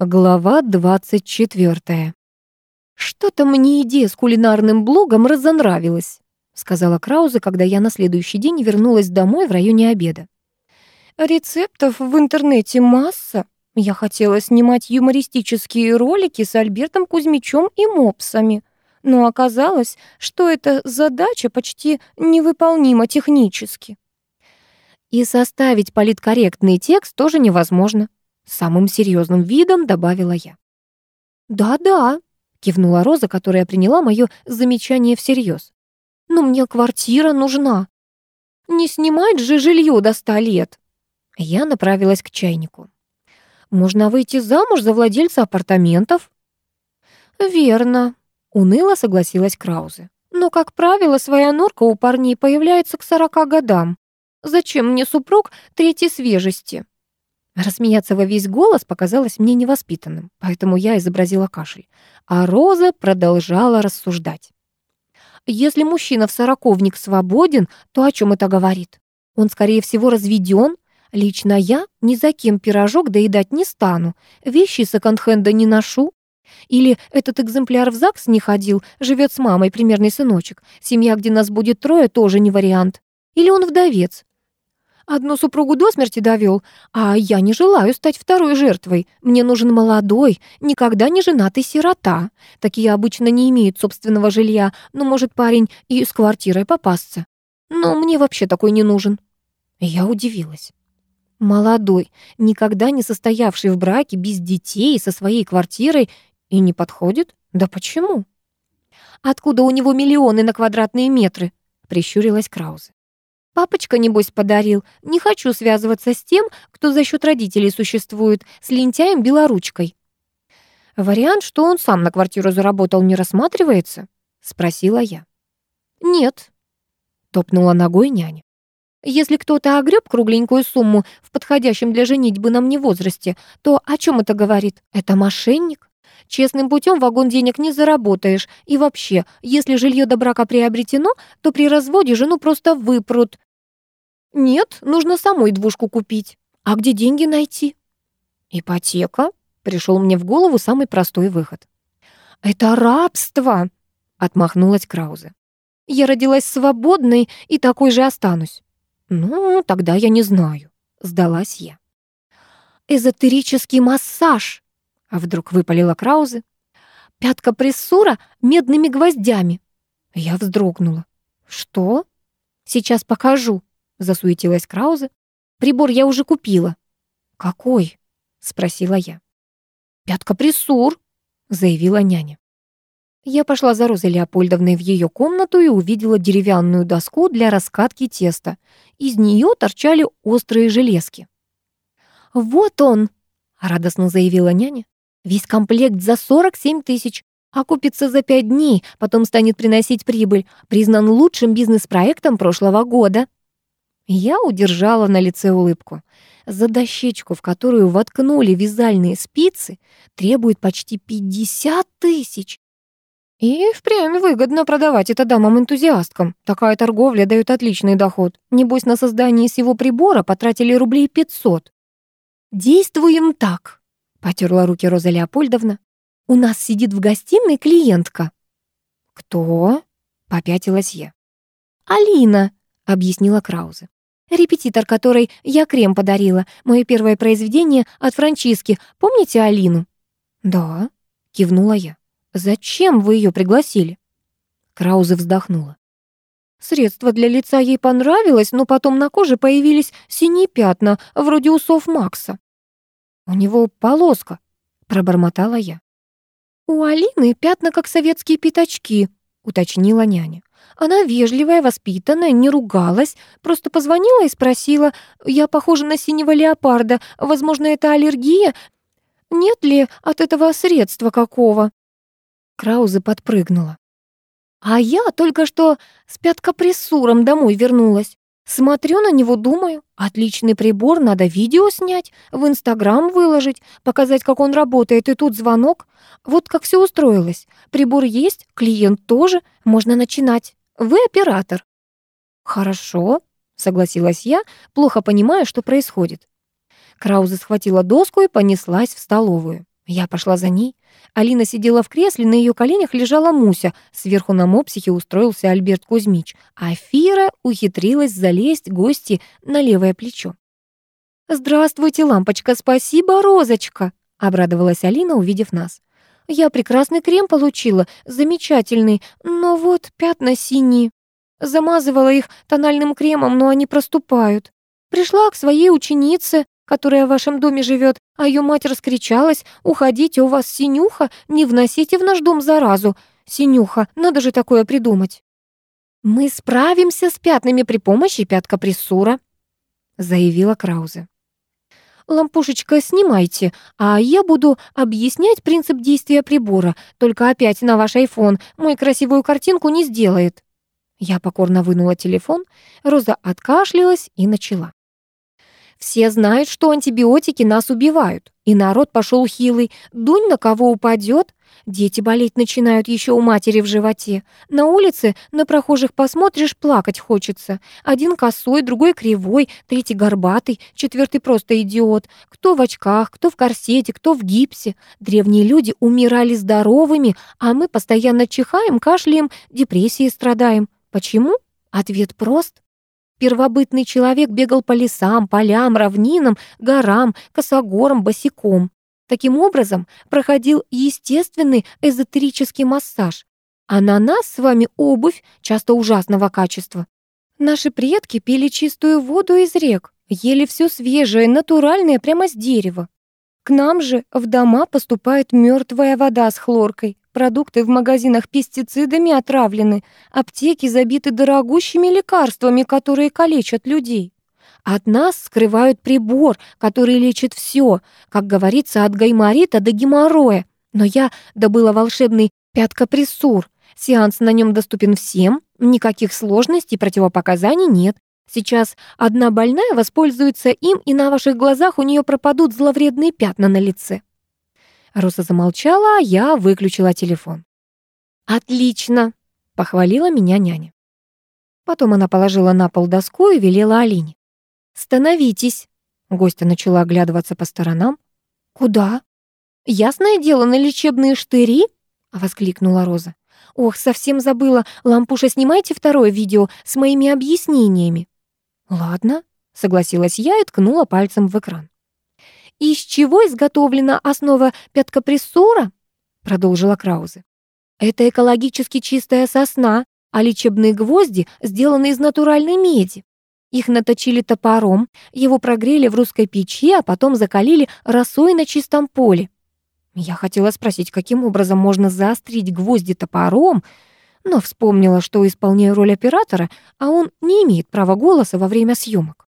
Глава 24. «Что-то мне идея с кулинарным блогом разонравилась», сказала Краузе, когда я на следующий день вернулась домой в районе обеда. «Рецептов в интернете масса. Я хотела снимать юмористические ролики с Альбертом Кузьмичем и мопсами, но оказалось, что эта задача почти невыполнима технически. И составить политкорректный текст тоже невозможно. Самым серьезным видом добавила я. «Да-да», — кивнула Роза, которая приняла мое замечание всерьез. «Но мне квартира нужна. Не снимать же жилье до ста лет». Я направилась к чайнику. «Можно выйти замуж за владельца апартаментов?» «Верно», — уныло согласилась Краузе. «Но, как правило, своя норка у парней появляется к сорока годам. Зачем мне супруг третьей свежести?» Рассмеяться во весь голос показалось мне невоспитанным, поэтому я изобразила кашель. А Роза продолжала рассуждать. Если мужчина в сороковник свободен, то о чем это говорит? Он, скорее всего, разведен. Лично я ни за кем пирожок доедать не стану, вещи секонд-хенда не ношу. Или этот экземпляр в ЗАГС не ходил, живет с мамой, примерный сыночек. Семья, где нас будет трое, тоже не вариант. Или он вдовец, Одну супругу до смерти довел, а я не желаю стать второй жертвой. Мне нужен молодой, никогда не женатый сирота. Такие обычно не имеют собственного жилья, но может парень и с квартирой попасться. Но мне вообще такой не нужен. Я удивилась. Молодой, никогда не состоявший в браке, без детей, со своей квартирой и не подходит? Да почему? Откуда у него миллионы на квадратные метры? Прищурилась Краузе. Папочка, небось, подарил. Не хочу связываться с тем, кто за счет родителей существует, с лентяем белоручкой. Вариант, что он сам на квартиру заработал, не рассматривается? Спросила я. Нет, топнула ногой няня. Если кто-то огреб кругленькую сумму в подходящем для женитьбы на мне возрасте, то о чем это говорит? Это мошенник? Честным путем вагон денег не заработаешь. И вообще, если жилье до брака приобретено, то при разводе жену просто выпрут. Нет, нужно самой двушку купить. А где деньги найти? Ипотека. Пришел мне в голову самый простой выход. Это рабство, отмахнулась Краузе. Я родилась свободной и такой же останусь. Ну, тогда я не знаю, сдалась я. Эзотерический массаж, а вдруг выпалила Краузе. Пятка прессура медными гвоздями. Я вздрогнула. Что? Сейчас покажу засуетилась Краузе. Прибор я уже купила. Какой? спросила я. Пятка-прессур, заявила няня. Я пошла за Розой Леопольдовной в ее комнату и увидела деревянную доску для раскатки теста. Из нее торчали острые железки. «Вот он!» — радостно заявила няня. «Весь комплект за 47 тысяч. Окупится за пять дней, потом станет приносить прибыль. Признан лучшим бизнес-проектом прошлого года». Я удержала на лице улыбку. За дощечку, в которую воткнули вязальные спицы, требует почти 50 тысяч. И впрямь выгодно продавать это дамам-энтузиасткам. Такая торговля дает отличный доход. Небось, на создание всего прибора потратили рублей 500. «Действуем так», — потерла руки Роза Леопольдовна. «У нас сидит в гостиной клиентка». «Кто?» — попятилась я. «Алина», — объяснила Краузе. Репетитор, которой я крем подарила. Мое первое произведение от Франчиски. Помните Алину?» «Да», — кивнула я. «Зачем вы ее пригласили?» Краузе вздохнула. Средство для лица ей понравилось, но потом на коже появились синие пятна, вроде усов Макса. «У него полоска», — пробормотала я. «У Алины пятна, как советские пятачки», — уточнила няня. Она вежливая, воспитанная, не ругалась, просто позвонила и спросила, «Я похожа на синего леопарда, возможно, это аллергия? Нет ли от этого средства какого?» Краузе подпрыгнула. «А я только что с пяткопрессуром домой вернулась. Смотрю на него, думаю, отличный прибор, надо видео снять, в Инстаграм выложить, показать, как он работает, и тут звонок. Вот как все устроилось. Прибор есть, клиент тоже, можно начинать». Вы оператор». «Хорошо», — согласилась я, плохо понимая, что происходит. Краузе схватила доску и понеслась в столовую. Я пошла за ней. Алина сидела в кресле, на ее коленях лежала Муся, сверху на мопсихе устроился Альберт Кузьмич, а Фира ухитрилась залезть гости на левое плечо. «Здравствуйте, лампочка, спасибо, розочка!» — обрадовалась Алина, увидев нас. «Я прекрасный крем получила, замечательный, но вот пятна синие. Замазывала их тональным кремом, но они проступают. Пришла к своей ученице, которая в вашем доме живет, а ее мать раскричалась, «Уходите, у вас синюха, не вносите в наш дом заразу. Синюха, надо же такое придумать». «Мы справимся с пятнами при помощи пяткопрессура», заявила Краузе. «Лампушечка, снимайте, а я буду объяснять принцип действия прибора, только опять на ваш айфон, мой красивую картинку не сделает». Я покорно вынула телефон, Роза откашлялась и начала. Все знают, что антибиотики нас убивают. И народ пошел хилый. Дунь на кого упадет. Дети болеть начинают еще у матери в животе. На улице на прохожих посмотришь, плакать хочется. Один косой, другой кривой, третий горбатый, четвертый просто идиот. Кто в очках, кто в корсете, кто в гипсе. Древние люди умирали здоровыми, а мы постоянно чихаем, кашляем, депрессией страдаем. Почему? Ответ прост. Первобытный человек бегал по лесам, полям, равнинам, горам, косогорам, босиком. Таким образом, проходил естественный эзотерический массаж. А на нас с вами обувь часто ужасного качества. Наши предки пили чистую воду из рек, ели все свежее, натуральное прямо с дерева. К нам же в дома поступает мертвая вода с хлоркой. Продукты в магазинах пестицидами отравлены, аптеки забиты дорогущими лекарствами, которые калечат людей. От нас скрывают прибор, который лечит все, как говорится, от гайморита до геморроя. Но я добыла волшебный пяткопрессур. Сеанс на нем доступен всем, никаких сложностей, противопоказаний нет. Сейчас одна больная воспользуется им, и на ваших глазах у нее пропадут зловредные пятна на лице. Роза замолчала, а я выключила телефон. «Отлично!» — похвалила меня няня. Потом она положила на пол доску и велела Алине. «Становитесь!» Гостья начала оглядываться по сторонам. «Куда?» «Ясное дело, на лечебные штыри?» — воскликнула Роза. «Ох, совсем забыла. Лампуша, снимайте второе видео с моими объяснениями». «Ладно», — согласилась я и ткнула пальцем в экран. «Из чего изготовлена основа пяткопрессора?» продолжила Краузе. «Это экологически чистая сосна, а лечебные гвозди сделаны из натуральной меди. Их наточили топором, его прогрели в русской печи, а потом закалили росой на чистом поле. Я хотела спросить, каким образом можно заострить гвозди топором, но вспомнила, что исполняю роль оператора, а он не имеет права голоса во время съемок.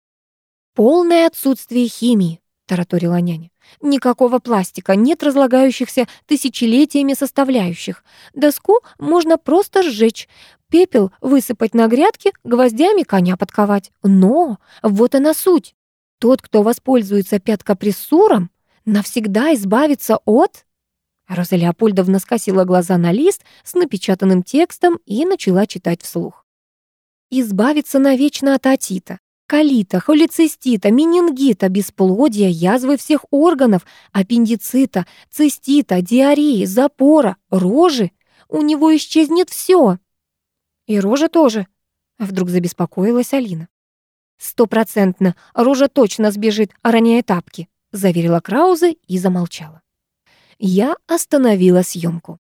Полное отсутствие химии, тараторила няня. Никакого пластика, нет разлагающихся тысячелетиями составляющих. Доску можно просто сжечь, пепел высыпать на грядки, гвоздями коня подковать. Но вот она суть. Тот, кто воспользуется пяткопрессуром, навсегда избавится от... Роза Леопольдовна скосила глаза на лист с напечатанным текстом и начала читать вслух. «Избавиться навечно от атита, колита, холецистита, менингита, бесплодия, язвы всех органов, аппендицита, цистита, диареи, запора, рожи. У него исчезнет все. И рожа тоже. Вдруг забеспокоилась Алина. «Стопроцентно, рожа точно сбежит, роняя тапки», заверила Краузе и замолчала. Я остановила съемку.